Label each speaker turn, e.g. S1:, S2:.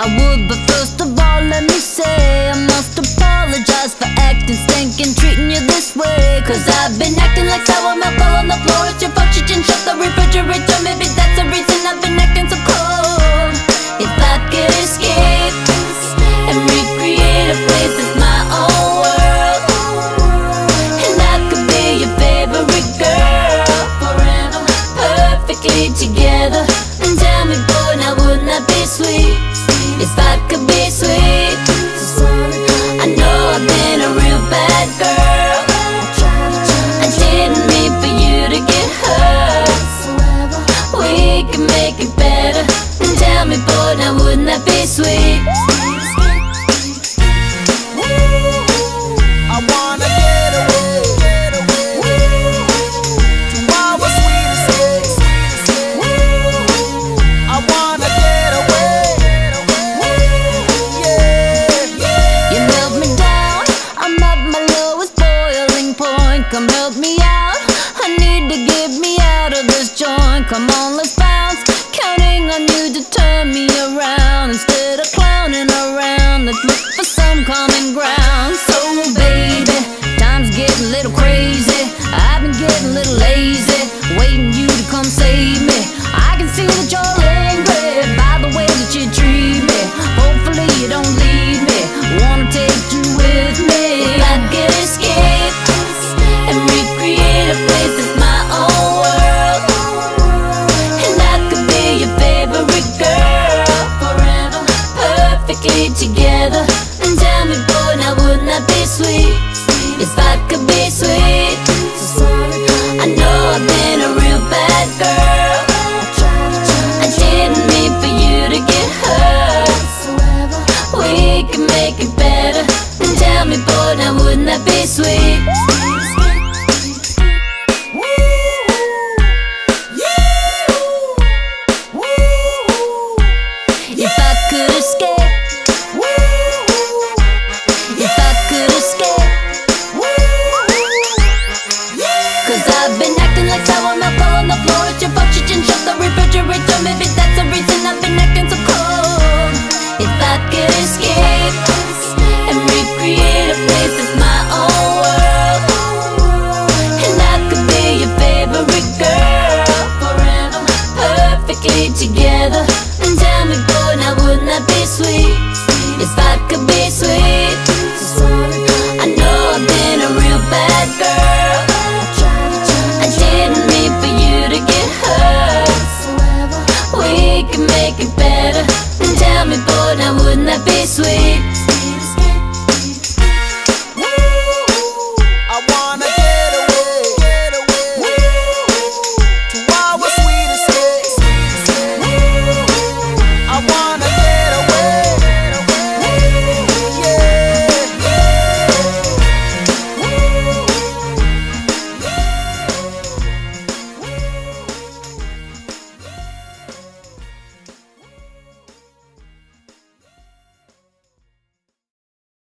S1: I would, but first of all let me say I must apologize for acting, stinking, treating you this way. Cause I've been acting like sweet. If I could be sweet, I know I've been Come help me out. I need to get me out of this joint. Come on, let's bounce. Counting on you to turn me around. Instead of clowning around, let's look for some common ground. So, baby, time's getting a little crazy. I've been getting a little lazy. Waiting you to come save me. I can see that you're angry by the way that you treat perfectly together. And tell me, boy, now wouldn't that be sweet? If I could be sweet. I know I've been be sweet.